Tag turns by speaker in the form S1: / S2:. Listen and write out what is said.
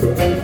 S1: Thank